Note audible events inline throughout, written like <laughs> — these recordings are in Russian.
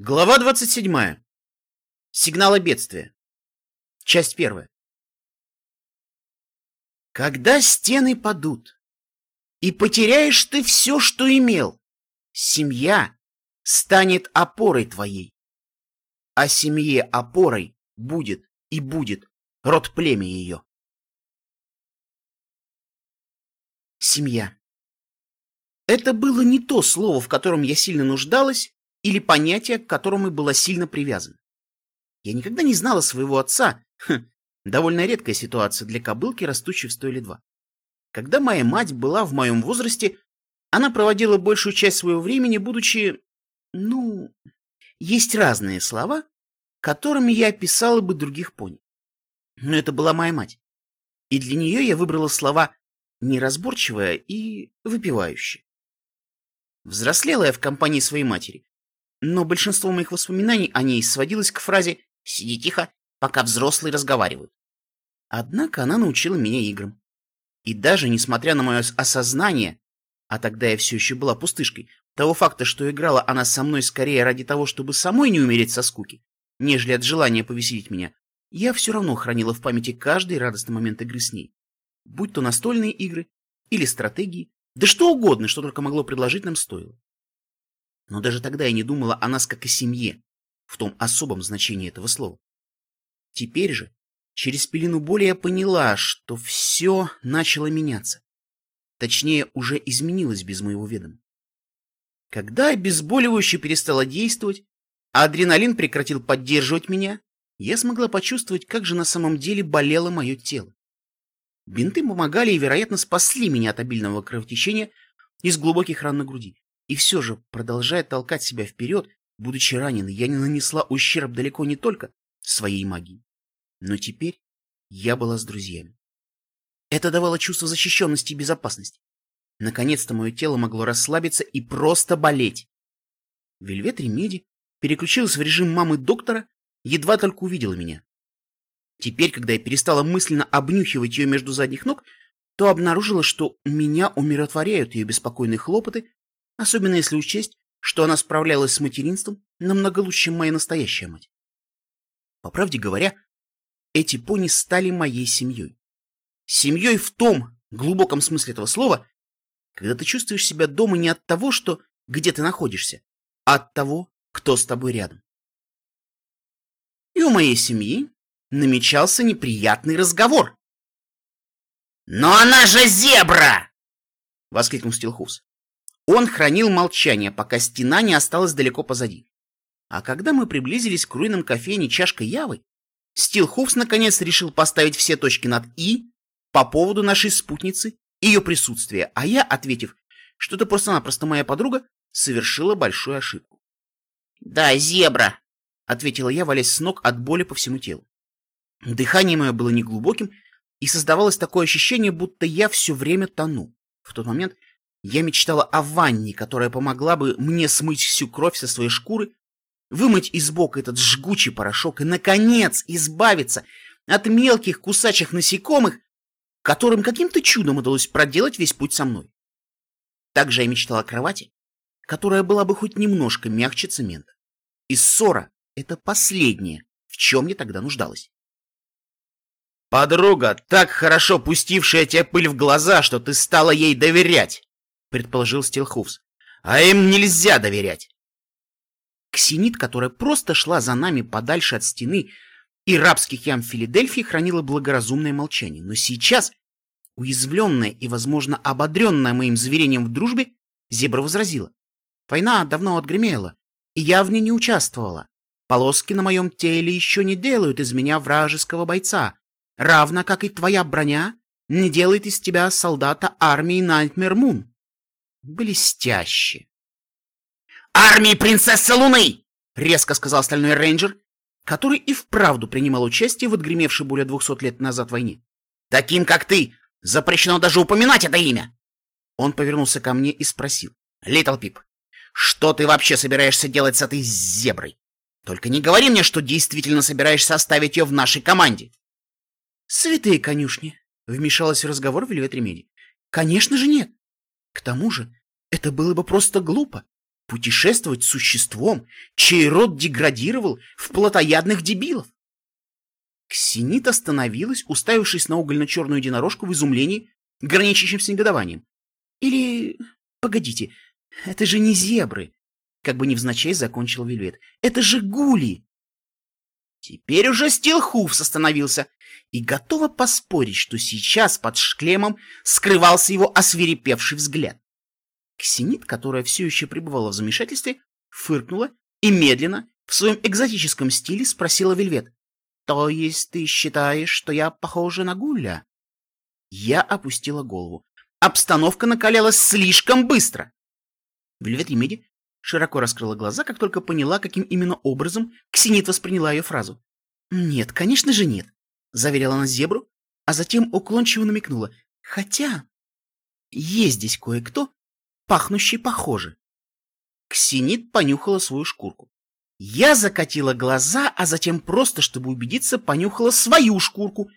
Глава 27. Сигналы бедствия. Часть первая. Когда стены падут, и потеряешь ты все, что имел, семья станет опорой твоей. А семье опорой будет и будет род племя ее. Семья. Это было не то слово, в котором я сильно нуждалась, или понятие, к которому была сильно привязана. Я никогда не знала своего отца. Хм, довольно редкая ситуация для кобылки, растущей в стойле два. Когда моя мать была в моем возрасте, она проводила большую часть своего времени, будучи... Ну, есть разные слова, которыми я описала бы других пони. Но это была моя мать. И для нее я выбрала слова неразборчивая и выпивающая. Взрослела я в компании своей матери, но большинство моих воспоминаний о ней сводилось к фразе «Сиди тихо, пока взрослые разговаривают». Однако она научила меня играм. И даже несмотря на мое осознание, а тогда я все еще была пустышкой, того факта, что играла она со мной скорее ради того, чтобы самой не умереть со скуки, нежели от желания повеселить меня, я все равно хранила в памяти каждый радостный момент игры с ней. Будь то настольные игры или стратегии, да что угодно, что только могло предложить нам стоило. Но даже тогда я не думала о нас как о семье, в том особом значении этого слова. Теперь же, через пелену боли я поняла, что все начало меняться. Точнее, уже изменилось без моего ведома. Когда обезболивающее перестало действовать, а адреналин прекратил поддерживать меня, я смогла почувствовать, как же на самом деле болело мое тело. Бинты помогали и, вероятно, спасли меня от обильного кровотечения из глубоких ран на груди. И все же, продолжая толкать себя вперед, будучи раненой, я не нанесла ущерб далеко не только своей магии. Но теперь я была с друзьями. Это давало чувство защищенности и безопасности. Наконец-то мое тело могло расслабиться и просто болеть. Вельвет Ремеди переключилась в режим мамы доктора, едва только увидела меня. Теперь, когда я перестала мысленно обнюхивать ее между задних ног, то обнаружила, что меня умиротворяют ее беспокойные хлопоты Особенно если учесть, что она справлялась с материнством намного лучше, чем моя настоящая мать. По правде говоря, эти пони стали моей семьей. Семьей в том глубоком смысле этого слова, когда ты чувствуешь себя дома не от того, что где ты находишься, а от того, кто с тобой рядом. И у моей семьи намечался неприятный разговор. «Но она же зебра!» — воскликнул Стилхус. Он хранил молчание, пока стена не осталась далеко позади. А когда мы приблизились к руинам кофейни чашкой Явы, Стилхофс наконец решил поставить все точки над «и» по поводу нашей спутницы и ее присутствия, а я, ответив, что это просто-напросто моя подруга, совершила большую ошибку. «Да, зебра!» — ответила я, валясь с ног от боли по всему телу. Дыхание мое было неглубоким, и создавалось такое ощущение, будто я все время тону. В тот момент я мечтала о ванне, которая помогла бы мне смыть всю кровь со своей шкуры, вымыть из бока этот жгучий порошок и, наконец, избавиться от мелких кусачих насекомых, которым каким-то чудом удалось проделать весь путь со мной. Также я мечтала о кровати, которая была бы хоть немножко мягче цемента. И ссора — это последнее, в чем я тогда нуждалась. Подруга, так хорошо пустившая тебе пыль в глаза, что ты стала ей доверять предположил Стилхуфс. «А им нельзя доверять!» Ксенит, которая просто шла за нами подальше от стены и рабских ям Филадельфии, хранила благоразумное молчание. Но сейчас, уязвленная и, возможно, ободренная моим заверением в дружбе, Зебра возразила. «Война давно отгремела, и я в ней не участвовала. Полоски на моем теле еще не делают из меня вражеского бойца, равно как и твоя броня не делает из тебя солдата армии Найтмер Мун блестяще. «Армии принцессы Луны!» — резко сказал стальной рейнджер, который и вправду принимал участие в отгремевшей более двухсот лет назад войне. «Таким, как ты, запрещено даже упоминать это имя!» Он повернулся ко мне и спросил. «Литл Пип, что ты вообще собираешься делать с этой зеброй? Только не говори мне, что действительно собираешься оставить ее в нашей команде!» «Святые конюшни!» — вмешалась в разговор Вельвет Ремеди. «Конечно же нет! К тому же, это было бы просто глупо. Путешествовать с существом, чей род деградировал в плотоядных дебилов. Ксенит остановилась, уставившись на угольно-черную единорожку в изумлении, граничащем с негодованием. Или... Погодите, это же не зебры. Как бы невзначай закончил Вельвет. Это же гули. Теперь уже Стилхуфс остановился и готова поспорить, что сейчас под шклемом скрывался его освирепевший взгляд. Ксенит, которая все еще пребывала в замешательстве, фыркнула и медленно, в своем экзотическом стиле, спросила Вельвет. «То есть ты считаешь, что я похожа на Гуля?» Я опустила голову. Обстановка накалялась слишком быстро. Вельвет Ремеди широко раскрыла глаза, как только поняла, каким именно образом Ксенит восприняла ее фразу. «Нет, конечно же нет», — заверила она зебру, а затем уклончиво намекнула. «Хотя есть здесь кое-кто, пахнущий похоже». Ксенит понюхала свою шкурку. Я закатила глаза, а затем просто, чтобы убедиться, понюхала свою шкурку,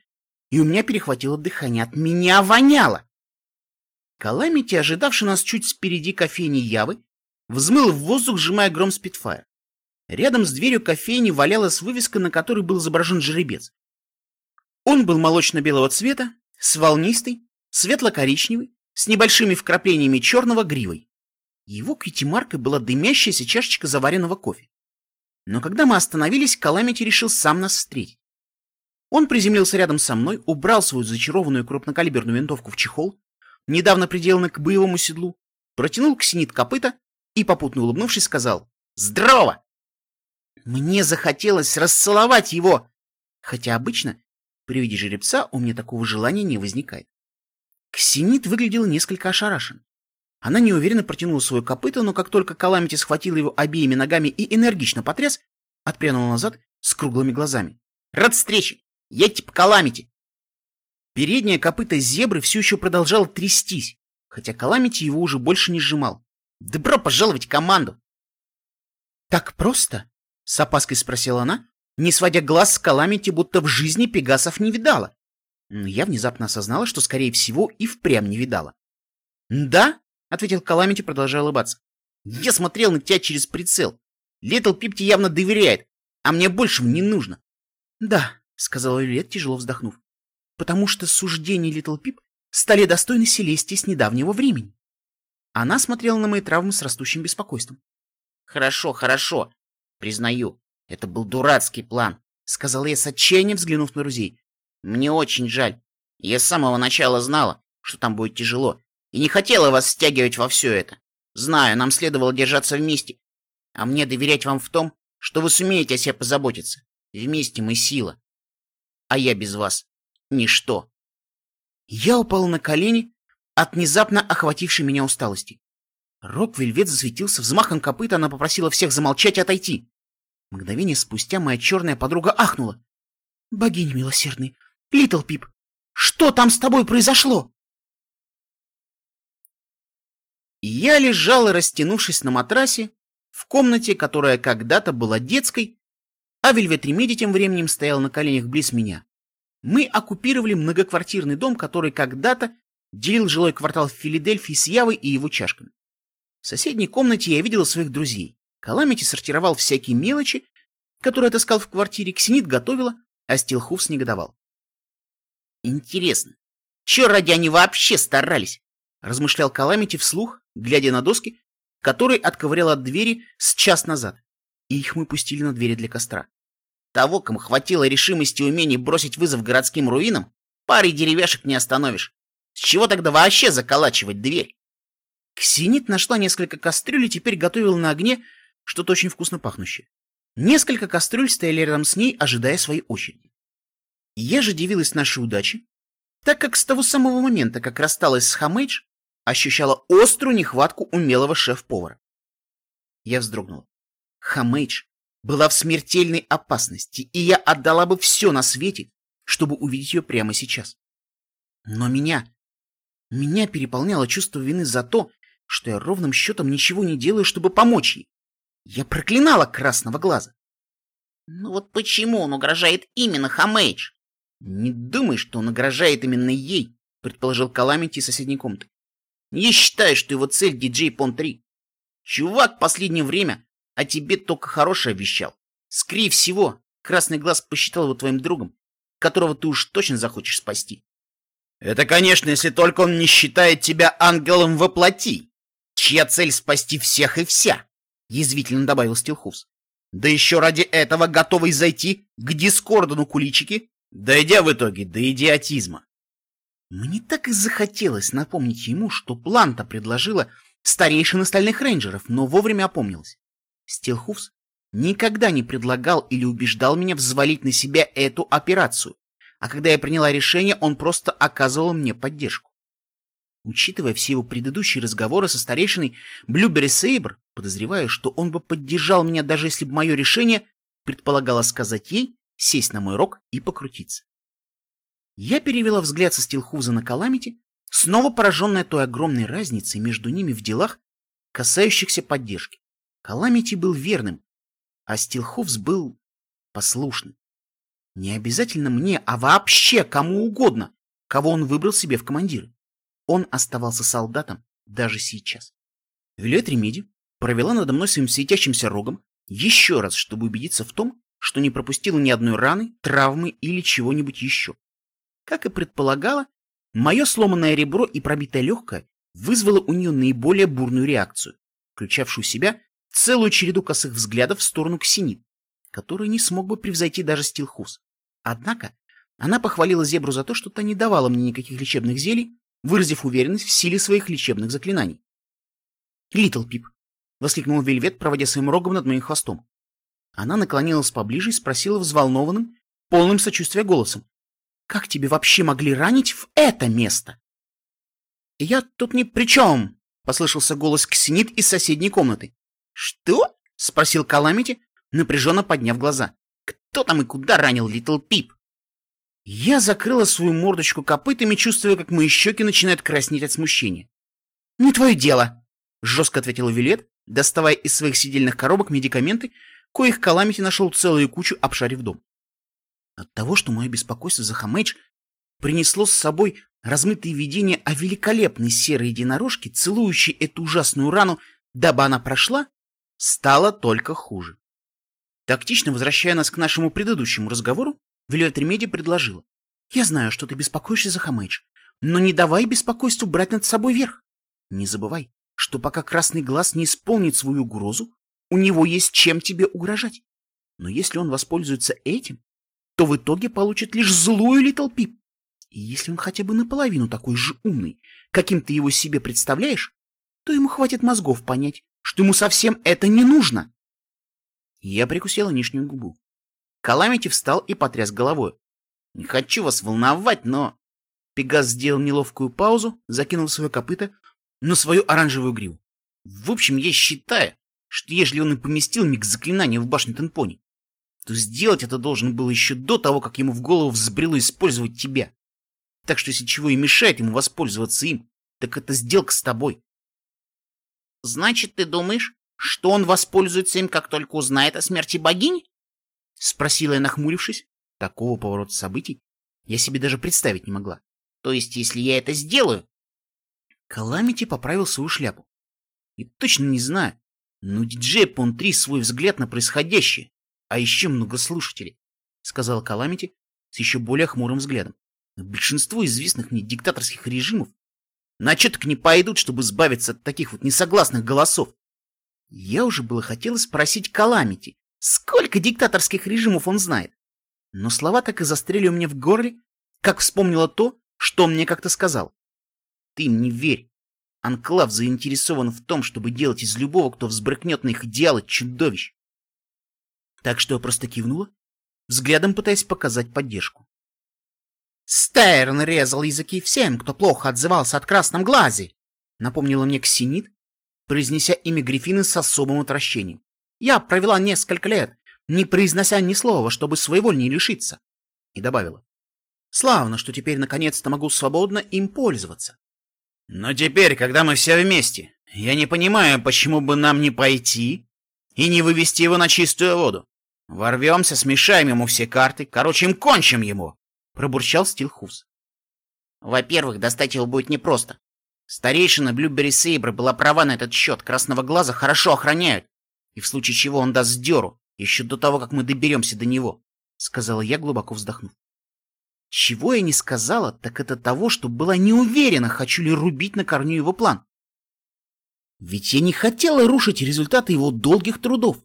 и у меня перехватило дыхание. От меня воняло. Каламити, ожидавший нас чуть спереди кофейни Явы, взмыл в воздух, сжимая гром спидфайр. Рядом с дверью кофейни валялась вывеска, на которой был изображен жеребец. Он был молочно-белого цвета, с волнистой, светло-коричневой, с небольшими вкраплениями черного гривой. Его кьюти-маркой была дымящаяся чашечка заваренного кофе. Но когда мы остановились, Каламити решил сам нас встретить. Он приземлился рядом со мной, убрал свою зачарованную крупнокалиберную винтовку в чехол, недавно приделанный к боевому седлу, протянул к синит копыта и, попутно улыбнувшись, сказал «Здорово!». Мне захотелось расцеловать его, хотя обычно при виде жеребца у меня такого желания не возникает. Ксенит выглядела несколько ошарашен. Она неуверенно протянула свое копыто, но как только Каламити схватил его обеими ногами и энергично потряс, отпрянул назад с круглыми глазами. «Рад встрече! Едьте по Каламити!» Передняя копыта зебры все еще продолжала трястись, хотя Каламити его уже больше не сжимал. «Добро пожаловать в команду!» «Так просто?» — с опаской спросила она, не сводя глаз с Каламити, будто в жизни пегасов не видала. Я внезапно осознала, что, скорее всего, и впрямь не видала. «Да?» — ответил Каламити, продолжая улыбаться. «Я смотрел на тебя через прицел. Литл Пип тебе явно доверяет, а мне большего не нужно». «Да», — сказала Виолет, тяжело вздохнув, «потому что суждения Литл Пип стали достойны Селестии с недавнего времени». Она смотрела на мои травмы с растущим беспокойством. «Хорошо, хорошо, признаю, это был дурацкий план», — сказала я с отчаянием, взглянув на друзей. «Мне очень жаль. Я с самого начала знала, что там будет тяжело, и не хотела вас стягивать во все это. Знаю, нам следовало держаться вместе. А мне доверять вам в том, что вы сумеете о себе позаботиться. Вместе мы сила. А я без вас — ничто. Я упал на колени от внезапно охватившей меня усталости. Рок Вельвет засветился, взмахом копыта она попросила всех замолчать и отойти. Мгновение спустя моя черная подруга ахнула. — Богиня милосердный, Литл Пип, что там с тобой произошло? Я лежал, растянувшись на матрасе, в комнате, которая когда-то была детской, а Вельвет тем временем стоял на коленях близ меня. Мы оккупировали многоквартирный дом, который когда-то делил жилой квартал в Филадельфии с Явой и его чашками. В соседней комнате я видел своих друзей. Каламити сортировал всякие мелочи, которые отыскал в квартире, Ксенит готовила, а Стилхуфс негодовал. Интересно, чё ради они вообще старались? Размышлял Каламити вслух, глядя на доски, которые отковырял от двери с час назад, и их мы пустили на двери для костра. Того, кому хватило решимости и умений бросить вызов городским руинам, парой деревяшек не остановишь. С чего тогда вообще заколачивать дверь? Ксенит нашла несколько кастрюль и теперь готовила на огне что-то очень вкусно пахнущее. Несколько кастрюль стояли рядом с ней, ожидая своей очереди. Я же дивилась нашей удаче, так как с того самого момента, как рассталась с Хамейдж, ощущала острую нехватку умелого шеф-повара. Я вздрогнула. Хамейдж была в смертельной опасности, и я отдала бы все на свете, чтобы увидеть ее прямо сейчас. Но меня... Меня переполняло чувство вины за то, что я ровным счетом ничего не делаю, чтобы помочь ей. Я проклинала красного глаза. Ну вот почему он угрожает именно Хамейдж? Не думай, что он угрожает именно ей, предположил Каламити из соседней комнаты. Я считаю, что его цель диджей Пон 3. Чувак последнее время о тебе только хорошее обещал. Скорее всего, Красный Глаз посчитал его твоим другом, которого ты уж точно захочешь спасти. Это, конечно, если только он не считает тебя ангелом во плоти, чья цель спасти всех и вся, — язвительно добавил Стилхус. Да еще ради этого готовый зайти к Дискордону куличики, дойдя в итоге до идиотизма. Мне так и захотелось напомнить ему, что план-то предложила старейшина стальных рейнджеров, но вовремя опомнилась. Стилхуфс никогда не предлагал или убеждал меня взвалить на себя эту операцию, а когда я приняла решение, он просто оказывал мне поддержку. Учитывая все его предыдущие разговоры со старейшиной Блюбери Сейбр, подозреваю, что он бы поддержал меня, даже если бы мое решение предполагало сказать ей сесть на мой рог и покрутиться. Я перевела взгляд со Стилхуза на Каламити, снова пораженная той огромной разницей между ними в делах, касающихся поддержки. Каламити был верным, а Стилховс был послушным. Не обязательно мне, а вообще кому угодно, кого он выбрал себе в командиры. Он оставался солдатом даже сейчас. Вилет Ремеди провела надо мной своим светящимся рогом еще раз, чтобы убедиться в том, что не пропустила ни одной раны, травмы или чего-нибудь еще. Как и предполагала, мое сломанное ребро и пробитое легкое вызвало у нее наиболее бурную реакцию, включавшую в себя целую череду косых взглядов в сторону Ксенит, который не смог бы превзойти даже Стилхус. Однако она похвалила зебру за то, что та не давала мне никаких лечебных зелий, выразив уверенность в силе своих лечебных заклинаний. «Литл Пип!» — воскликнул Вельвет, проводя своим рогом над моим хвостом. Она наклонилась поближе и спросила взволнованным, полным сочувствия голосом. Как тебе вообще могли ранить в это место? Я тут ни при чем, послышался голос Ксенит из соседней комнаты. Что? спросил Каламити, напряженно подняв глаза. Кто там и куда ранил Литл Пип? Я закрыла свою мордочку копытами, чувствуя, как мои щеки начинают краснеть от смущения. «Не твое дело!» — жестко ответила Вилет, доставая из своих сидельных коробок медикаменты, коих Каламити нашел целую кучу, обшарив дом. От того, что мое беспокойство за Хамэдж принесло с собой размытые видения о великолепной серой единорожке, целующей эту ужасную рану, дабы она прошла, стало только хуже. Тактично возвращая нас к нашему предыдущему разговору, Вельвет Ремеди предложила. «Я знаю, что ты беспокоишься за Хомэйдж, но не давай беспокойству брать над собой верх. Не забывай, что пока Красный Глаз не исполнит свою угрозу, у него есть чем тебе угрожать. Но если он воспользуется этим, то в итоге получит лишь злую Литл Пип. И если он хотя бы наполовину такой же умный, каким ты его себе представляешь, то ему хватит мозгов понять, что ему совсем это не нужно. Я прикусила нижнюю губу. Каламити встал и потряс головой. Не хочу вас волновать, но... Пегас сделал неловкую паузу, закинул свое копыто на свою оранжевую гриву. В общем, я считаю, что ежели он и поместил миг заклинания в башню Тенпони, то сделать это должен был еще до того, как ему в голову взбрело использовать тебя. Так что если чего и мешает ему воспользоваться им, так это сделка с тобой. Значит, ты думаешь, что он воспользуется им, как только узнает о смерти богини? Спросила я, нахмурившись. Такого поворота событий я себе даже представить не могла. То есть, если я это сделаю... Каламити поправил свою шляпу. И точно не знаю, но диджей Пон-3 свой взгляд на происходящее а еще много слушателей, — сказал Каламити с еще более хмурым взглядом. Большинство известных мне диктаторских режимов на так не пойдут, чтобы избавиться от таких вот несогласных голосов. Я уже было хотела спросить Каламити, сколько диктаторских режимов он знает. Но слова так и застряли у меня в горле, как вспомнила то, что он мне как-то сказал. Ты мне верь. Анклав заинтересован в том, чтобы делать из любого, кто взбрыкнет на их идеалы, чудовищ так что я просто кивнула, взглядом пытаясь показать поддержку. «Стерн резал языки всем, кто плохо отзывался от красном глазе», напомнила мне Ксенит, произнеся имя Гриффины с особым отвращением. «Я провела несколько лет, не произнося ни слова, чтобы своего не лишиться». И добавила. «Славно, что теперь наконец-то могу свободно им пользоваться». «Но теперь, когда мы все вместе, я не понимаю, почему бы нам не пойти и не вывести его на чистую воду. Ворвемся, смешаем ему все карты, короче, им кончим ему, пробурчал Стилхус. Во-первых, достать его будет непросто. Старейшина Блюбери Сейбра была права на этот счет. Красного глаза хорошо охраняют. И в случае чего он даст дёру, еще до того, как мы доберемся до него, — сказала я, глубоко вздохнув. Чего я не сказала, так это того, что была не уверена, хочу ли рубить на корню его план. Ведь я не хотела рушить результаты его долгих трудов.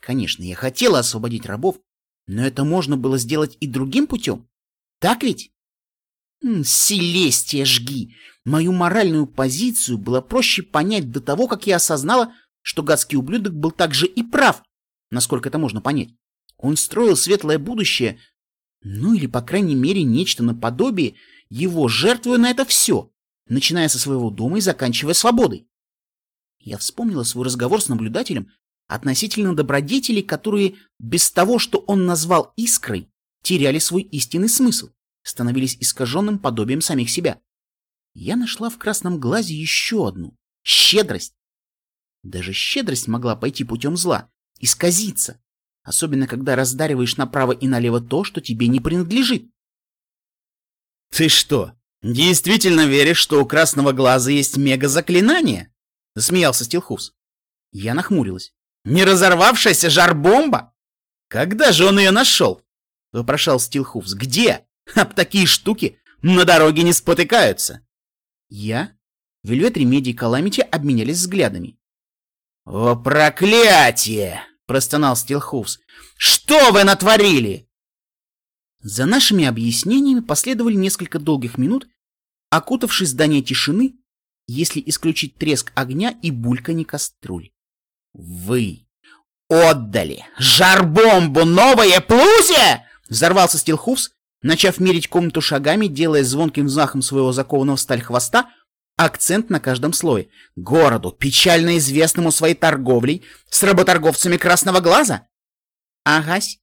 Конечно, я хотела освободить рабов, но это можно было сделать и другим путем. Так ведь? Селестия, жги! Мою моральную позицию было проще понять до того, как я осознала, что гадский ублюдок был также и прав, насколько это можно понять. Он строил светлое будущее, ну или, по крайней мере, нечто наподобие его, жертвуя на это все, начиная со своего дома и заканчивая свободой. Я вспомнила свой разговор с наблюдателем относительно добродетелей, которые без того, что он назвал искрой, теряли свой истинный смысл, становились искаженным подобием самих себя. Я нашла в красном глазе еще одну — щедрость. Даже щедрость могла пойти путем зла, исказиться, особенно когда раздариваешь направо и налево то, что тебе не принадлежит. «Ты что, действительно веришь, что у красного глаза есть мега-заклинание?» — засмеялся Стилхус. Я нахмурилась. «Не разорвавшаяся жар-бомба? Когда же он ее нашел?» — вопрошал Стилхуфс. «Где? Об такие штуки на дороге не спотыкаются!» Я, Вельвет Ремеди и Каламити обменялись взглядами. «О, проклятие!» — простонал Стилхуфс. «Что вы натворили?» За нашими объяснениями последовали несколько долгих минут, окутавшись здание тишины, если исключить треск огня и бульканье кастрюль. «Вы отдали жар-бомбу новое плузе!» — взорвался Стилхуфс, начав мерить комнату шагами, делая звонким взмахом своего закованного в сталь хвоста акцент на каждом слое. Городу, печально известному своей торговлей с работорговцами Красного Глаза? Агась.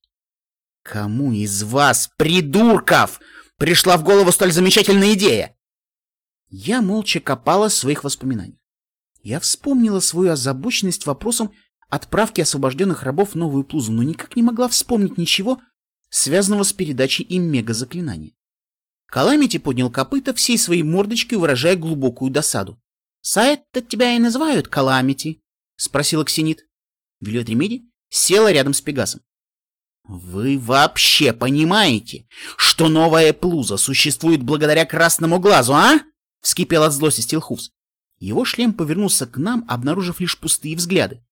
Кому из вас, придурков, пришла в голову столь замечательная идея? Я молча копала своих воспоминаниях. Я вспомнила свою озабоченность вопросом отправки освобожденных рабов в новую плузу, но никак не могла вспомнить ничего, связанного с передачей им мега-заклинания. Каламити поднял копыта всей своей мордочкой, выражая глубокую досаду. — Сайт-то тебя и называют Каламити? — спросила Ксенит. Вильот Ремеди села рядом с Пегасом. — Вы вообще понимаете, что новая плуза существует благодаря красному глазу, а? — вскипел от злости Стилхуфс. Его шлем повернулся к нам, обнаружив лишь пустые взгляды.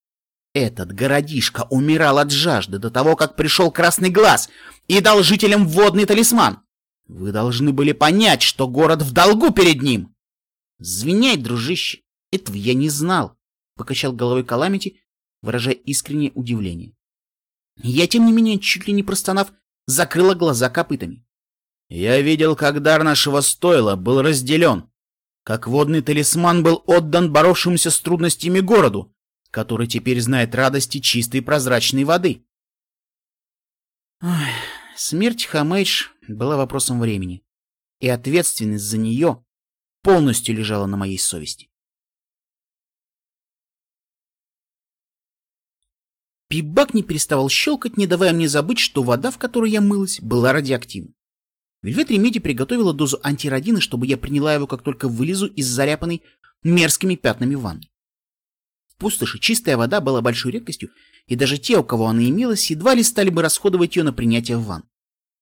Этот городишко умирал от жажды до того, как пришел Красный Глаз и дал жителям водный талисман. Вы должны были понять, что город в долгу перед ним. Звеняй, дружище, этого я не знал, покачал головой Каламити, выражая искреннее удивление. Я, тем не менее, чуть ли не простонав, закрыла глаза копытами. Я видел, как дар нашего стойла был разделен, как водный талисман был отдан боровшемуся с трудностями городу, который теперь знает радости чистой прозрачной воды. Ой, смерть Хамейдж была вопросом времени, и ответственность за нее полностью лежала на моей совести. Пибак не переставал щелкать, не давая мне забыть, что вода, в которой я мылась, была радиоактивной. Вельвет Ремеди приготовила дозу антирадина, чтобы я приняла его, как только вылезу из заряпанной мерзкими пятнами ванны. В пустоши чистая вода была большой редкостью, и даже те, у кого она имелась, едва ли стали бы расходовать ее на принятие в ванн.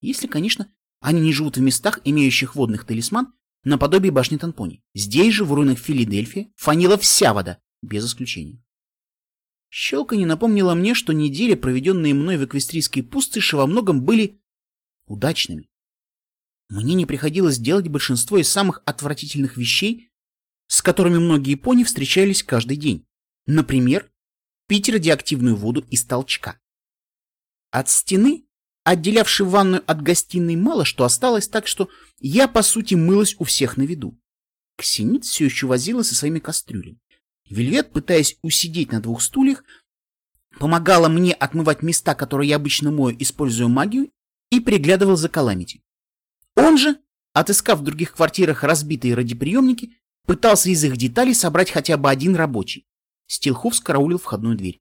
Если, конечно, они не живут в местах, имеющих водных талисман, наподобие башни Танпони. Здесь же, в руинах Филадельфии, фанила вся вода, без исключения. Щелка не напомнила мне, что недели, проведенные мной в эквестрийской пустоши, во многом были удачными. Мне не приходилось делать большинство из самых отвратительных вещей, с которыми многие пони встречались каждый день. Например, пить радиоактивную воду из толчка. От стены отделявшей ванную от гостиной, мало что осталось, так что я, по сути, мылась у всех на виду. Ксенит все еще возила со своими кастрюлями. Вельвет, пытаясь усидеть на двух стульях, помогала мне отмывать места, которые я обычно мою, используя магию, и приглядывал за Каламити. Он же, отыскав в других квартирах разбитые радиоприемники, пытался из их деталей собрать хотя бы один рабочий. Стилхов скараулил входную дверь.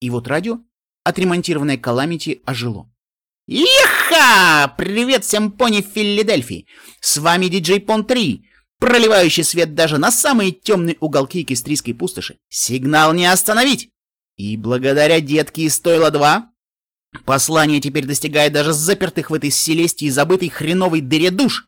И вот радио, отремонтированное Каламити, ожило. Иха! Привет всем пони Филадельфии! С вами диджей Пон 3. проливающий свет даже на самые темные уголки кистрийской пустоши. Сигнал не остановить! И благодаря детке из стойла 2 послание теперь достигает даже запертых в этой селестии забытой хреновой дыре душ.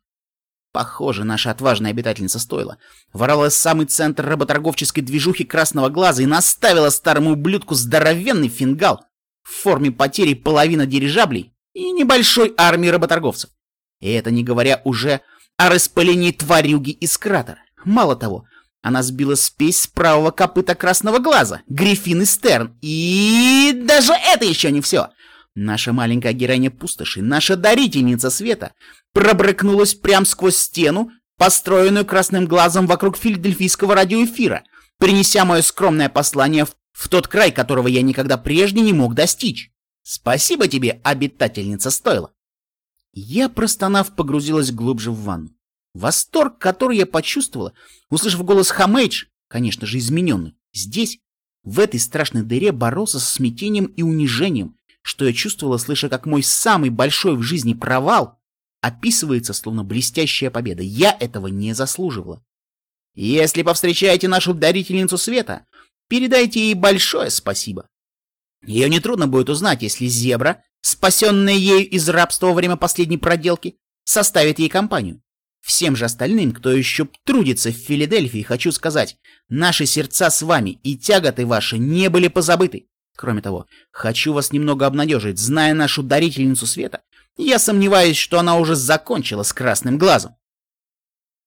Похоже, наша отважная обитательница стойла в самый центр работорговческой движухи красного глаза и наставила старому ублюдку здоровенный фингал в форме потери половины дирижаблей и небольшой армии работорговцев. И это не говоря уже о распылении тварюги из кратера. Мало того, она сбила спесь с правого копыта красного глаза, Гриффин и Стерн. И даже это еще не все. Наша маленькая героиня пустоши, наша дарительница света, пробрыкнулась прямо сквозь стену, построенную красным глазом вокруг филадельфийского радиоэфира, принеся мое скромное послание в, в тот край, которого я никогда прежде не мог достичь. Спасибо тебе, обитательница стойла. Я, простонав, погрузилась глубже в ванну. Восторг, который я почувствовала, услышав голос Хамейдж, конечно же измененный, здесь, в этой страшной дыре боролся со смятением и унижением, что я чувствовала, слыша, как мой самый большой в жизни провал описывается словно блестящая победа. Я этого не заслуживала. Если повстречаете нашу дарительницу света, передайте ей большое спасибо. Ее нетрудно будет узнать, если зебра, спасенная ею из рабства во время последней проделки, составит ей компанию. Всем же остальным, кто еще трудится в Филадельфии, хочу сказать, наши сердца с вами и тяготы ваши не были позабыты. Кроме того, хочу вас немного обнадежить, зная нашу дарительницу света, я сомневаюсь, что она уже закончила с красным глазом.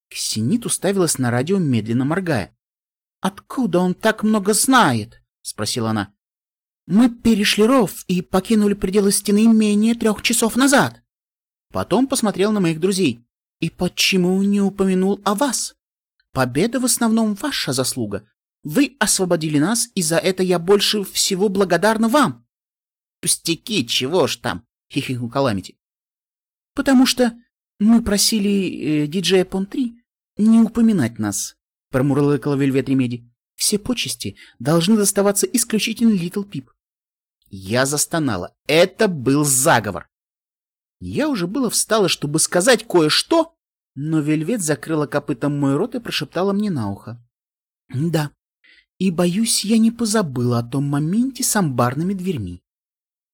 Ксенит уставилась на радио, медленно моргая. «Откуда он так много знает?» — спросила она. «Мы перешли ров и покинули пределы стены менее трех часов назад». Потом посмотрел на моих друзей. «И почему не упомянул о вас? Победа в основном ваша заслуга. Вы освободили нас, и за это я больше всего благодарна вам». «Пустяки, чего ж там?» <laughs> — хихикнул Каламити. «Потому что мы просили э, диджея Пон-3 не упоминать нас», — промурлыкала Вельвет Ремеди. «Все почести должны доставаться исключительно Литл Пип». Я застонала. Это был заговор. Я уже было встала, чтобы сказать кое-что, но Вельвет закрыла копытом мой рот и прошептала мне на ухо. «Да, и, боюсь, я не позабыла о том моменте с амбарными дверьми.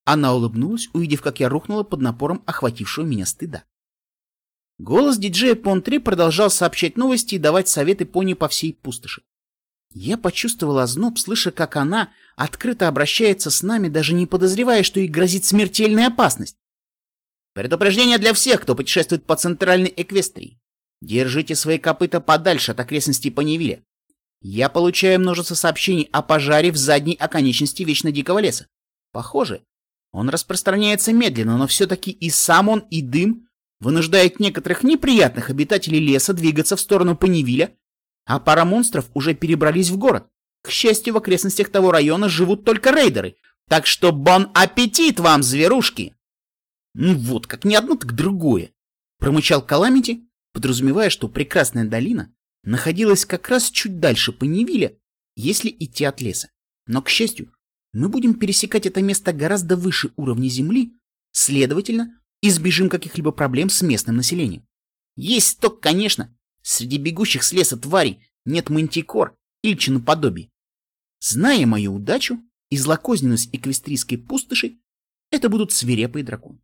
Она улыбнулась, увидев, как я рухнула под напором охватившего меня стыда. Голос диджея Пон-3 продолжал сообщать новости и давать советы пони по всей пустоши. Я почувствовала озноб, слыша, как она открыто обращается с нами, даже не подозревая, что ей грозит смертельная опасность. Предупреждение для всех, кто путешествует по центральной Эквестрии. Держите свои копыта подальше от окрестностей Поневиля. Я получаю множество сообщений о пожаре в задней оконечности Вечно Дикого Леса. Похоже, он распространяется медленно, но все-таки и сам он, и дым вынуждает некоторых неприятных обитателей леса двигаться в сторону Паневиля, а пара монстров уже перебрались в город. К счастью, в окрестностях того района живут только рейдеры, так что бон аппетит вам, зверушки! Ну вот, как не одно, так другое, промычал Каламити, подразумевая, что прекрасная долина находилась как раз чуть дальше Паневиля, если идти от леса. Но, к счастью, мы будем пересекать это место гораздо выше уровня Земли, следовательно, избежим каких-либо проблем с местным населением. Есть ток, конечно, среди бегущих с леса тварей нет мантикор или чиноподобий. Зная мою удачу и злокозненность эквестрийской пустоши, это будут свирепые драконы.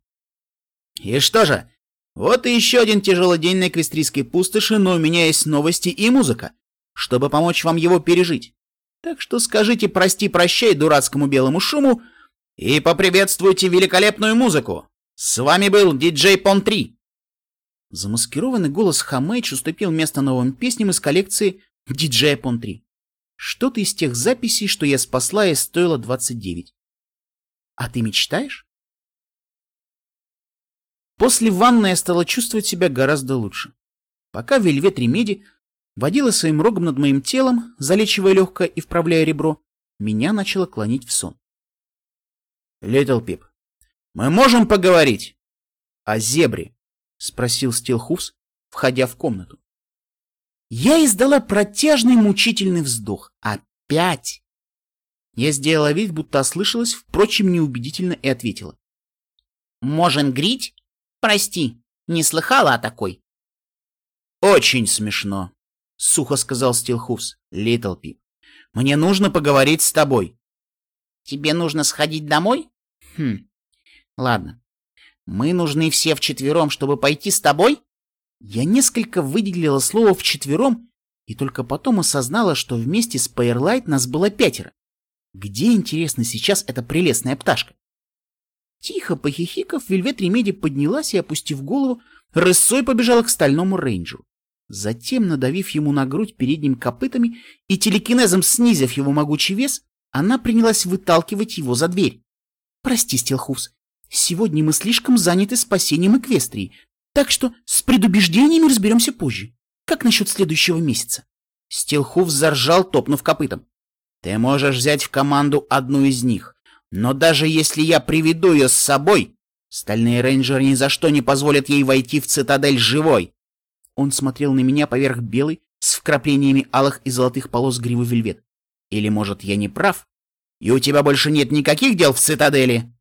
И что же, вот и еще один тяжелый день на эквестрийской пустоши, но у меня есть новости и музыка, чтобы помочь вам его пережить. Так что скажите прости-прощай дурацкому белому шуму и поприветствуйте великолепную музыку. С вами был диджей Пон-3. Замаскированный голос Хамэйдж уступил место новым песням из коллекции диджея Пон-3. Что-то из тех записей, что я спасла, и стоило 29. А ты мечтаешь? После ванны я стала чувствовать себя гораздо лучше. Пока Вельвет Ремеди водила своим рогом над моим телом, залечивая легкое и вправляя ребро, меня начало клонить в сон. — Литл Пип, мы можем поговорить? — О зебре, — спросил Стилхуфс, входя в комнату. Я издала протяжный мучительный вздох. Опять! Я сделала вид, будто ослышалась, впрочем, неубедительно и ответила. — Можем грить? Прости, не слыхала о такой. — Очень смешно, сухо сказал Стилхуфс. Литл Пип, мне нужно поговорить с тобой. Тебе нужно сходить домой? Хм, ладно. Мы нужны все вчетвером, чтобы пойти с тобой? Я несколько выделила слово «вчетвером» и только потом осознала, что вместе с Пайерлайт нас было пятеро. Где, интересно, сейчас эта прелестная пташка? Тихо похихикав, Вельвет Ремеди поднялась и, опустив голову, рысой побежала к стальному рейнджеру. Затем, надавив ему на грудь передними копытами и телекинезом снизив его могучий вес, она принялась выталкивать его за дверь. «Прости, Стилхус, сегодня мы слишком заняты спасением Эквестрии, так что с предубеждениями разберемся позже. Как насчет следующего месяца?» Стилхуф заржал, топнув копытом. «Ты можешь взять в команду одну из них, но даже если я приведу ее с собой, стальные рейнджеры ни за что не позволят ей войти в цитадель живой. Он смотрел на меня поверх белой, с вкраплениями алых и золотых полос гривы вельвет. Или, может, я не прав? И у тебя больше нет никаких дел в цитадели?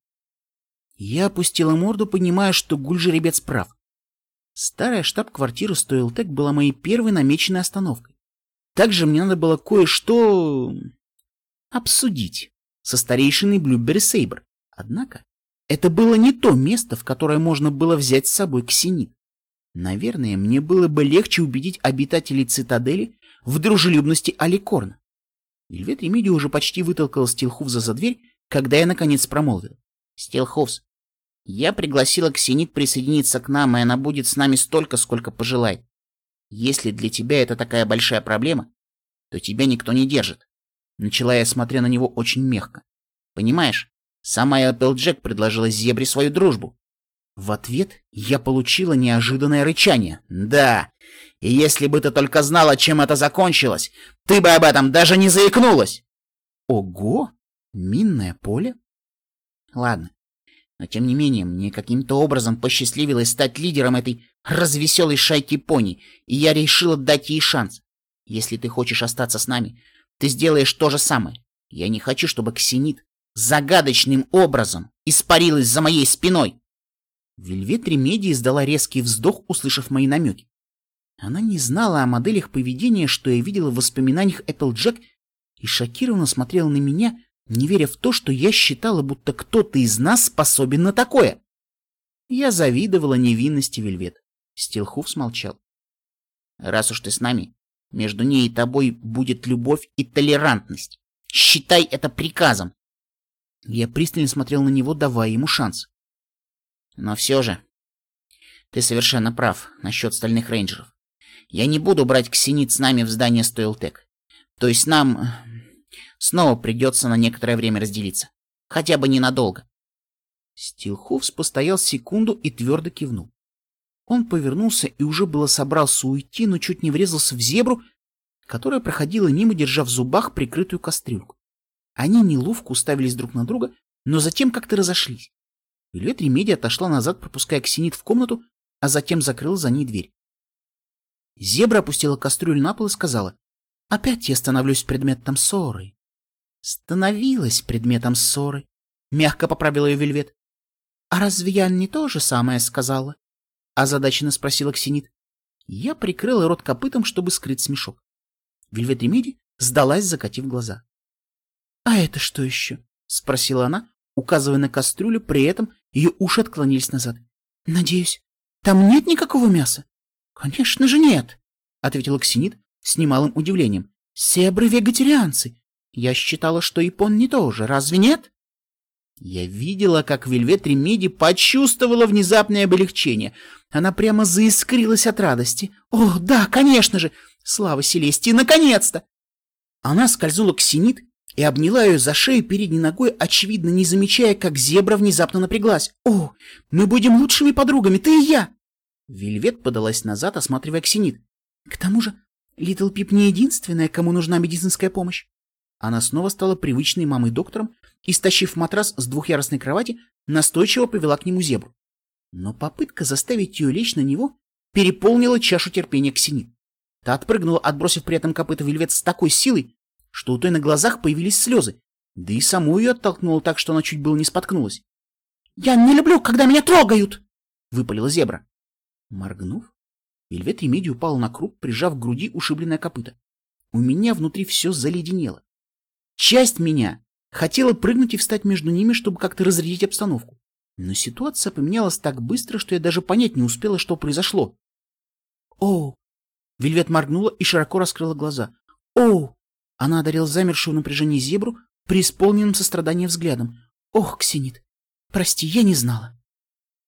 Я опустила морду, понимая, что гуль-жеребец прав. Старая штаб-квартира Стоилтек была моей первой намеченной остановкой. Также мне надо было кое-что... обсудить со старейшиной Блюбери Сейбр. Однако, это было не то место, в которое можно было взять с собой ксенит. Наверное, мне было бы легче убедить обитателей цитадели в дружелюбности Аликорна. Вельвет Ремиди уже почти вытолкал Стилхуфза за дверь, когда я наконец промолвил. «Стилхуфз, я пригласила Ксенит присоединиться к нам, и она будет с нами столько, сколько пожелает. Если для тебя это такая большая проблема, то тебя никто не держит». Начала я, смотря на него очень мягко. «Понимаешь, сама Эпплджек предложила Зебре свою дружбу. В ответ я получила неожиданное рычание. «Да, и если бы ты только знала, чем это закончилось, ты бы об этом даже не заикнулась!» «Ого! Минное поле?» «Ладно, но тем не менее мне каким-то образом посчастливилось стать лидером этой развеселой шайки пони, и я решила дать ей шанс. Если ты хочешь остаться с нами, ты сделаешь то же самое. Я не хочу, чтобы Ксенит загадочным образом испарилась за моей спиной. Вельвет Ремеди издала резкий вздох, услышав мои намеки. Она не знала о моделях поведения, что я видела в воспоминаниях Эпплджек, и шокированно смотрела на меня, не веря в то, что я считала, будто кто-то из нас способен на такое. Я завидовала невинности Вельвет. Стилхуф смолчал. «Раз уж ты с нами, между ней и тобой будет любовь и толерантность. Считай это приказом!» Я пристально смотрел на него, давая ему шанс. Но все же, ты совершенно прав насчет стальных рейнджеров. Я не буду брать ксенит с нами в здание Стоилтек. То есть нам снова придется на некоторое время разделиться. Хотя бы ненадолго. Стилховс постоял секунду и твердо кивнул. Он повернулся и уже было собрался уйти, но чуть не врезался в зебру, которая проходила мимо, держа в зубах прикрытую кастрюльку. Они неловко уставились друг на друга, но затем как-то разошлись. Вилет Ремеди отошла назад, пропуская Ксенит в комнату, а затем закрыла за ней дверь. Зебра опустила кастрюлю на пол и сказала, «Опять я становлюсь предметом ссоры». «Становилась предметом ссоры», — мягко поправила ее Вельвет. «А разве я не то же самое сказала?» — озадаченно спросила Ксенит. Я прикрыла рот копытом, чтобы скрыть смешок. Вельвет Ремеди сдалась, закатив глаза. «А это что еще?» — спросила она, указывая на кастрюлю, при этом ее уши отклонились назад. «Надеюсь, там нет никакого мяса?» «Конечно же нет», — ответила Ксенит с немалым удивлением. «Зебры вегетарианцы. Я считала, что и пони тоже, разве нет?» Я видела, как Вельвет Ремеди почувствовала внезапное облегчение. Она прямо заискрилась от радости. «О, да, конечно же! Слава Селестии, наконец-то!» Она скользнула к Синит и обняла ее за шею передней ногой, очевидно, не замечая, как зебра внезапно напряглась. «О, мы будем лучшими подругами, ты и я!» Вельвет подалась назад, осматривая Ксенит. «К тому же, Литл Пип не единственная, кому нужна медицинская помощь». Она снова стала привычной мамой-доктором и, стащив матрас с двухъярусной кровати, настойчиво повела к нему зебру. Но попытка заставить ее лечь на него переполнила чашу терпения Ксенит. Та отпрыгнула, отбросив при этом копыта Вельвет с такой силой, что у той на глазах появились слезы, да и саму ее оттолкнуло так, что она чуть было не споткнулась. — Я не люблю, когда меня трогают! — выпалила зебра. Моргнув, Вельвет Ремеди упал на круг, прижав к груди ушибленное копыто. У меня внутри все заледенело. Часть меня хотела прыгнуть и встать между ними, чтобы как-то разрядить обстановку. Но ситуация поменялась так быстро, что я даже понять не успела, что произошло. «О!» Вельвет моргнула и широко раскрыла глаза. «О!» Она одарила замершую в напряжении зебру преисполненным состраданием взглядом. «Ох, Ксенит, прости, я не знала».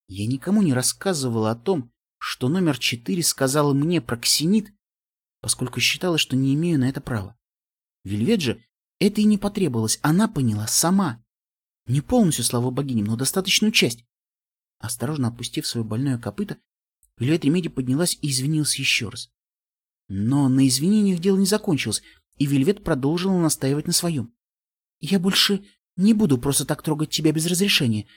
Я никому не рассказывала о том, что номер четыре сказала мне про Ксенит, поскольку считала, что не имею на это права. Вельвет же это и не потребовалось, она поняла сама. Не полностью, слава богиням, но достаточную часть. Осторожно опустив свое больное копыто, Вельвет Ремеди поднялась и извинилась еще раз. Но на извинениях дело не закончилось, и Вельвет продолжила настаивать на своем. «Я больше не буду просто так трогать тебя без разрешения.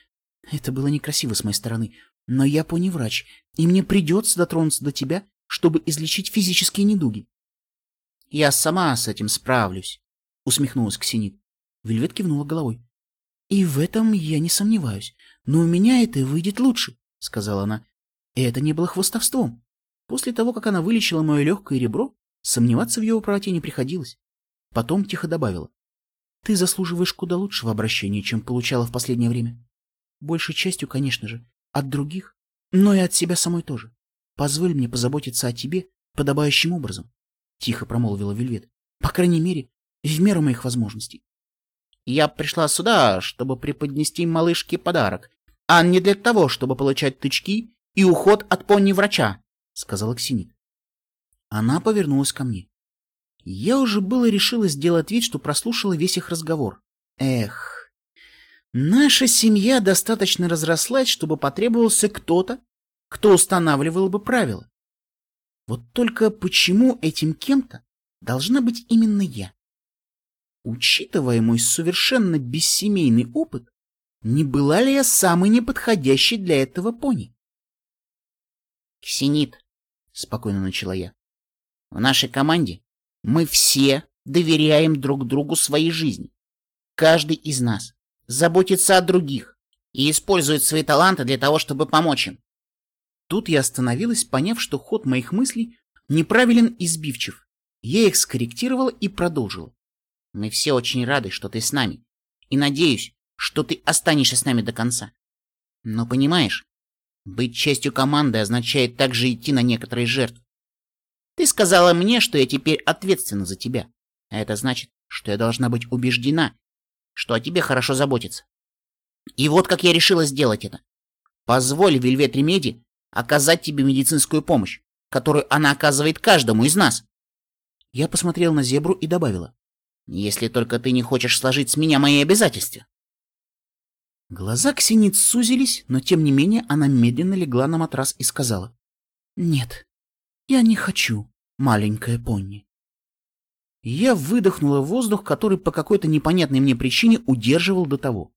Это было некрасиво с моей стороны, но я пони-врач, и мне придется дотронуться до тебя, чтобы излечить физические недуги. — Я сама с этим справлюсь, — усмехнулась Ксенит. Вельвет кивнула головой. — И в этом я не сомневаюсь, но у меня это выйдет лучше, — сказала она. И это не было хвостовством. После того, как она вылечила мое легкое ребро, сомневаться в его правоте не приходилось. Потом тихо добавила. — Ты заслуживаешь куда лучшего обращения, чем получала в последнее время. Большей частью, конечно же, от других, но и от себя самой тоже. Позволь мне позаботиться о тебе подобающим образом, — тихо промолвила Вельвет. По крайней мере, в меру моих возможностей. Я пришла сюда, чтобы преподнести малышке подарок, а не для того, чтобы получать тычки и уход от пони-врача, — сказала Ксенит. Она повернулась ко мне. Я уже было решила сделать вид, что прослушала весь их разговор. Эх, Наша семья достаточно разрослась, чтобы потребовался кто-то, кто устанавливал бы правила. Вот только почему этим кем-то должна быть именно я? Учитывая мой совершенно бессемейный опыт, не была ли я самой неподходящей для этого пони? «Ксенит», — спокойно начала я, — «в нашей команде мы все доверяем друг другу своей жизни. Каждый из нас заботится о других и использует свои таланты для того, чтобы помочь им. Тут я остановилась, поняв, что ход моих мыслей неправилен и сбивчив. Я их скорректировала и продолжила. Мы все очень рады, что ты с нами, и надеюсь, что ты останешься с нами до конца. Но понимаешь, быть частью команды означает также идти на некоторые жертвы. Ты сказала мне, что я теперь ответственна за тебя, а это значит, что я должна быть убеждена, что о тебе хорошо заботится. И вот как я решила сделать это. Позволь Вельвет Ремеди оказать тебе медицинскую помощь, которую она оказывает каждому из нас. Я посмотрел на зебру и добавила. Если только ты не хочешь сложить с меня мои обязательства. Глаза Ксенит сузились, но тем не менее она медленно легла на матрас и сказала. Нет, я не хочу, маленькая Понни. Я выдохнула воздух, который по какой-то непонятной мне причине удерживал до того.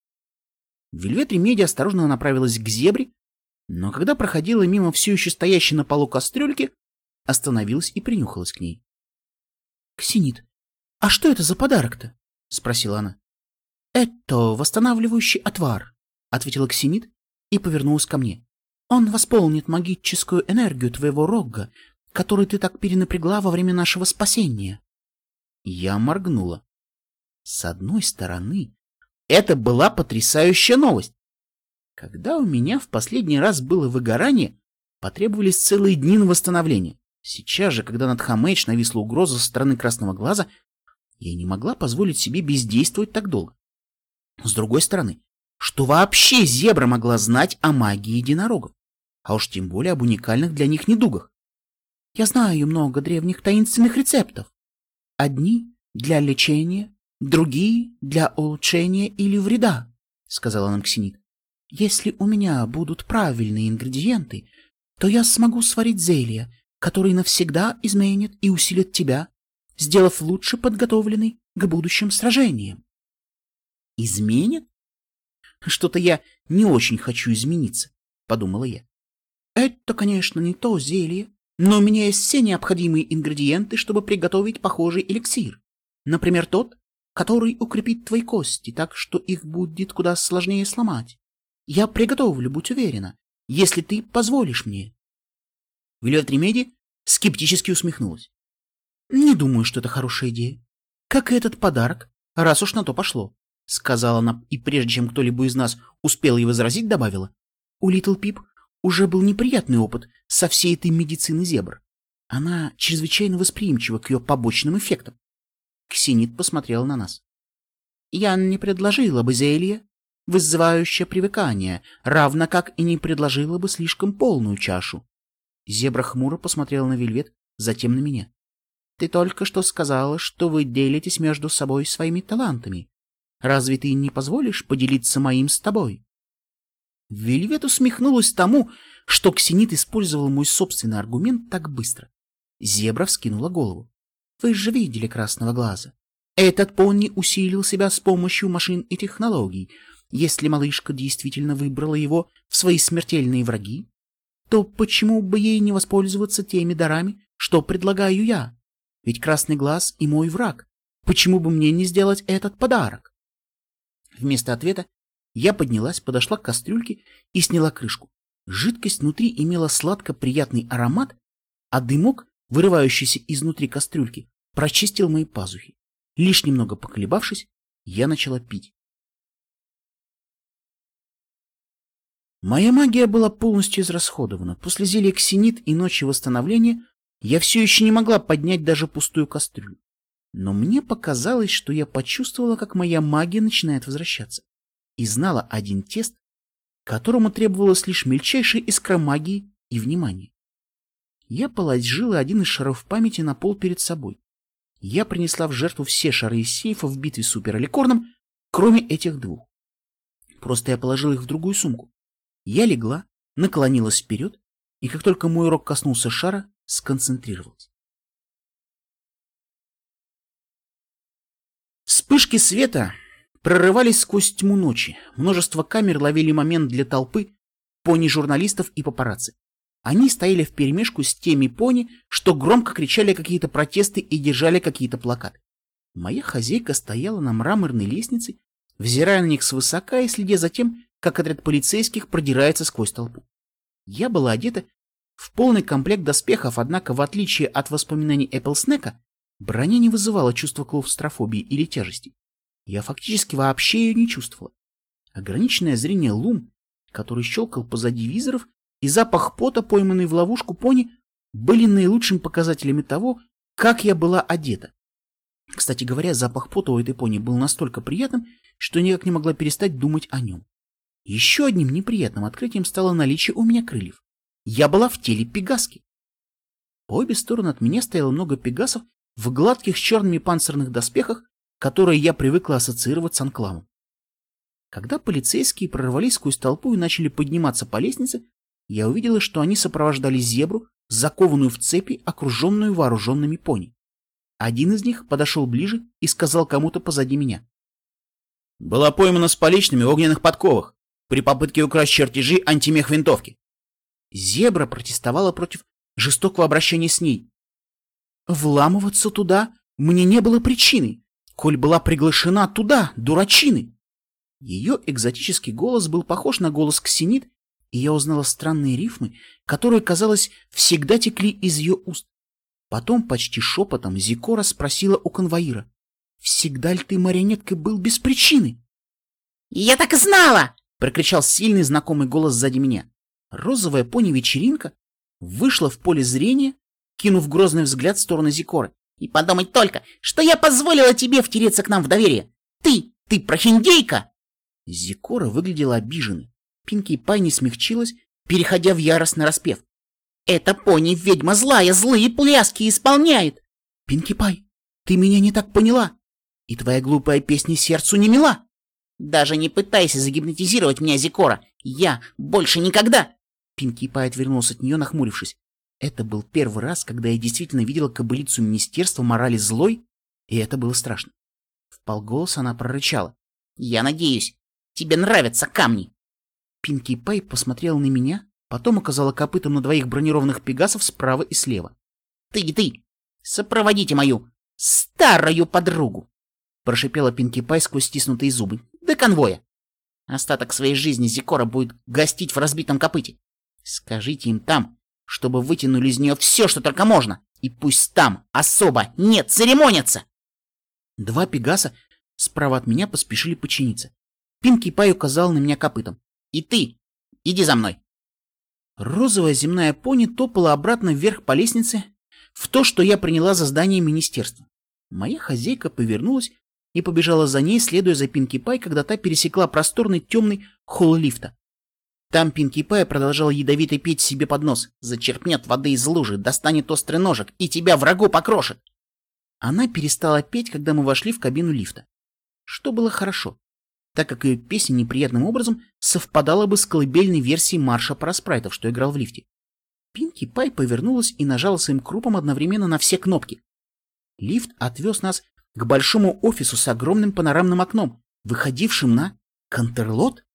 Вельвет Ремеди осторожно направилась к зебре, но когда проходила мимо все еще стоящей на полу кастрюльки, остановилась и принюхалась к ней. — Ксенит, а что это за подарок-то? — спросила она. — Это восстанавливающий отвар, — ответила Ксенит и повернулась ко мне. — Он восполнит магическую энергию твоего рога, который ты так перенапрягла во время нашего спасения. Я моргнула. С одной стороны, это была потрясающая новость. Когда у меня в последний раз было выгорание, потребовались целые дни на восстановление. Сейчас же, когда над Хамэйдж нависла угроза со стороны Красного Глаза, я не могла позволить себе бездействовать так долго. С другой стороны, что вообще зебра могла знать о магии единорогов? А уж тем более об уникальных для них недугах. Я знаю много древних таинственных рецептов, Одни для лечения, другие для улучшения или вреда, сказала нам Ксенит. Если у меня будут правильные ингредиенты, то я смогу сварить зелье, которое навсегда изменит и усилит тебя, сделав лучше подготовленный к будущим сражениям. Изменит? Что-то я не очень хочу измениться, подумала я. Это, конечно, не то зелье, но у меня есть все необходимые ингредиенты, чтобы приготовить похожий эликсир. Например, тот, который укрепит твои кости так, что их будет куда сложнее сломать. Я приготовлю, будь уверена, если ты позволишь мне. Вельвет Ремеди скептически усмехнулась. «Не думаю, что это хорошая идея. Как и этот подарок, раз уж на то пошло», — сказала она, и прежде чем кто-либо из нас успел ей возразить, добавила. «У Литл Пип уже был неприятный опыт со всей этой медициной зебр. Она чрезвычайно восприимчива к ее побочным эффектам». Ксенит посмотрела на нас. «Я не предложила бы зелье, вызывающее привыкание, равно как и не предложила бы слишком полную чашу». Зебра хмуро посмотрела на Вельвет, затем на меня. Ты только что сказала, что вы делитесь между собой своими талантами. Разве ты не позволишь поделиться моим с тобой? Вельвет усмехнулась тому, что Ксенит использовал мой собственный аргумент так быстро. Зебра вскинула голову. Вы же видели красного глаза. Этот пони усилил себя с помощью машин и технологий. Если малышка действительно выбрала его в свои смертельные враги, то почему бы ей не воспользоваться теми дарами, что предлагаю я? Ведь красный глаз и мой враг. Почему бы мне не сделать этот подарок? Вместо ответа я поднялась, подошла к кастрюльке и сняла крышку. Жидкость внутри имела сладко-приятный аромат, а дымок, вырывающийся изнутри кастрюльки, прочистил мои пазухи. Лишь немного поколебавшись, я начала пить. Моя магия была полностью израсходована. После зелья ксенит и ночи восстановления я все еще не могла поднять даже пустую кастрюлю. Но мне показалось, что я почувствовала, как моя магия начинает возвращаться. И знала один тест, которому требовалось лишь мельчайшая искра магии и внимания. Я положила один из шаров памяти на пол перед собой. Я принесла в жертву все шары из сейфа в битве с супераликорном, кроме этих двух. Просто я положила их в другую сумку. Я легла, наклонилась вперед, и как только мой рог коснулся шара, сконцентрировалась. Вспышки света прорывались сквозь тьму ночи. Множество камер ловили момент для толпы, пони-журналистов и папарацци. Они стояли вперемешку с теми пони, что громко кричали какие-то протесты и держали какие-то плакаты. Моя хозяйка стояла на мраморной лестнице, взирая на них свысока и следя за тем, как отряд полицейских продирается сквозь толпу. Я была одета в полный комплект доспехов, однако, в отличие от воспоминаний Эпплснека, броня не вызывала чувства клаустрофобии или тяжести. Я фактически вообще ее не чувствовала. Ограниченное зрение лум, который щелкал позади визоров, и запах пота, пойманный в ловушку пони, были наилучшими показателями того, как я была одета. Кстати говоря, запах пота у этой пони был настолько приятным, что никак не могла перестать думать о нем. Еще одним неприятным открытием стало наличие у меня крыльев. Я была в теле пегаски. По обе стороны от меня стояло много пегасов в гладких черными панцирных доспехах, которые я привыкла ассоциировать с анкламом. Когда полицейские прорвались сквозь толпу и начали подниматься по лестнице, я увидела, что они сопровождали зебру, закованную в цепи, окруженную вооруженными пони. Один из них подошел ближе и сказал кому-то позади меня. «Была поймана с поличными в огненных подковах при попытке украсть чертежи антимех винтовки. Зебра протестовала против жестокого обращения с ней. Вламываться туда мне не было причины, коль была приглашена туда, дурачины. Ее экзотический голос был похож на голос Ксенит, и я узнала странные рифмы, которые, казалось, всегда текли из ее уст. Потом почти шепотом Зикора спросила у конвоира, «Всегда ли ты марионеткой был без причины?» «Я так и знала!» — прокричал сильный знакомый голос сзади меня розовая пони-вечеринка вышла в поле зрения, кинув грозный взгляд в сторону Зикоры. «И подумать только, что я позволила тебе втереться к нам в доверие! Ты, ты прохиндейка!» Зикора выглядела обиженной. Пинки Пай не смягчилась, переходя в яростный распев. «Это пони ведьма злая, злые пляски исполняет!» «Пинки Пай, ты меня не так поняла, и твоя глупая песня сердцу не мила!» «Даже не пытайся загипнотизировать меня, Зикора! Я больше никогда!» Пинки Пай отвернулся от нее, нахмурившись. Это был первый раз, когда я действительно видела кобылицу Министерства морали злой, и это было страшно. В полголоса она прорычала. «Я надеюсь, тебе нравятся камни!» Пинки Пай посмотрела на меня, потом указала копытом на двоих бронированных пегасов справа и слева. «Ты, ты! Сопроводите мою старую подругу!» Прошипела Пинки Пай сквозь стиснутые зубы. «До конвоя!» Остаток своей жизни Зикора будет гостить в разбитом копыте. Скажите им там, чтобы вытянули из нее все, что только можно, и пусть там особо не церемонятся. Два пегаса справа от меня поспешили подчиниться. Пинки Пай указал на меня копытом. «И ты! Иди за мной!» Розовая земная пони топала обратно вверх по лестнице в то, что я приняла за здание министерства. Моя хозяйка повернулась и побежала за ней, следуя за Пинки Пай, когда та пересекла просторный темный холл лифта. Там Пинки Пай продолжала ядовито петь себе под нос. Зачерпнет воды из лужи, достанет острый ножик и тебя врагу покрошит. Она перестала петь, когда мы вошли в кабину лифта. Что было хорошо, так как ее песня неприятным образом совпадала бы с колыбельной версией марша про спрайтов, что играл в лифте. Пинки Пай повернулась и нажала своим крупом одновременно на все кнопки. Лифт отвез нас к большому офису с огромным панорамным окном, выходившим на Контерлот.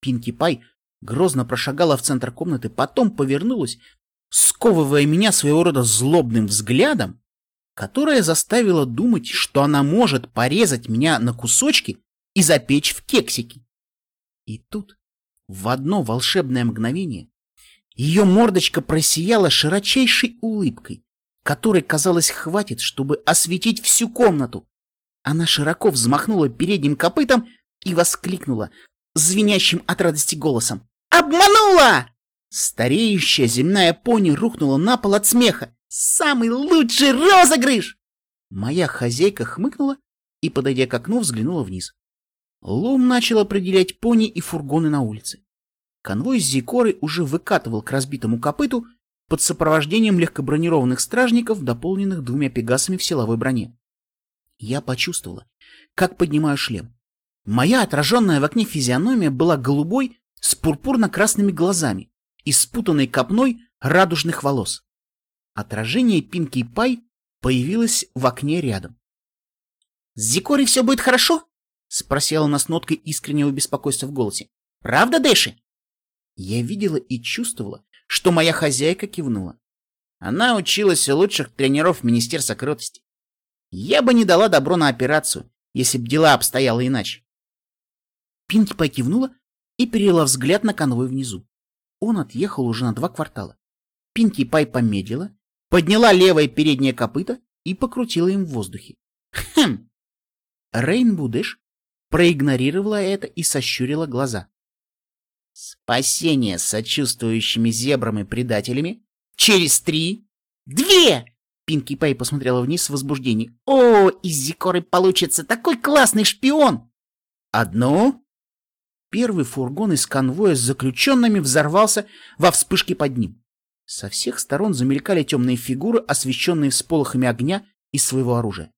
Пинки Пай грозно прошагала в центр комнаты, потом повернулась, сковывая меня своего рода злобным взглядом, которое заставило думать, что она может порезать меня на кусочки и запечь в кексики. И тут, в одно волшебное мгновение, ее мордочка просияла широчайшей улыбкой, которой, казалось, хватит, чтобы осветить всю комнату. Она широко взмахнула передним копытом и воскликнула звенящим от радости голосом. «Обманула!» Стареющая земная пони рухнула на пол от смеха. «Самый лучший розыгрыш!» Моя хозяйка хмыкнула и, подойдя к окну, взглянула вниз. Лум начал определять пони и фургоны на улице. Конвой с Зикорой уже выкатывал к разбитому копыту под сопровождением легкобронированных стражников, дополненных двумя пегасами в силовой броне. Я почувствовала, как поднимаю шлем. Моя отраженная в окне физиономия была голубой с пурпурно-красными глазами и спутанной копной радужных волос. Отражение Пинки Пай появилось в окне рядом. — С Зикорой все будет хорошо? — спросила она с ноткой искреннего беспокойства в голосе. — Правда, Дэши? Я видела и чувствовала, что моя хозяйка кивнула. Она училась у лучших тренеров Министерства кротости. Я бы не дала добро на операцию, если б дела обстояло иначе. Пинки покивнула и перевела взгляд на конвой внизу. Он отъехал уже на два квартала. Пинки Пай помедлила, подняла левое переднее копыто и покрутила им в воздухе. Хм! Рейн Будеш проигнорировала это и сощурила глаза. Спасение сочувствующими зебрами-предателями через три, две! Пинки Пай посмотрела вниз в возбуждении. О, из Зикоры получится такой классный шпион! Одну. Первый фургон из конвоя с заключенными взорвался во вспышке под ним. Со всех сторон замелькали темные фигуры, освещенные всполохами огня из своего оружия.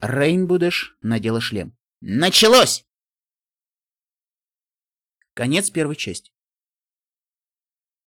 Рейнбудеш надела шлем. «Началось!» Конец первой части.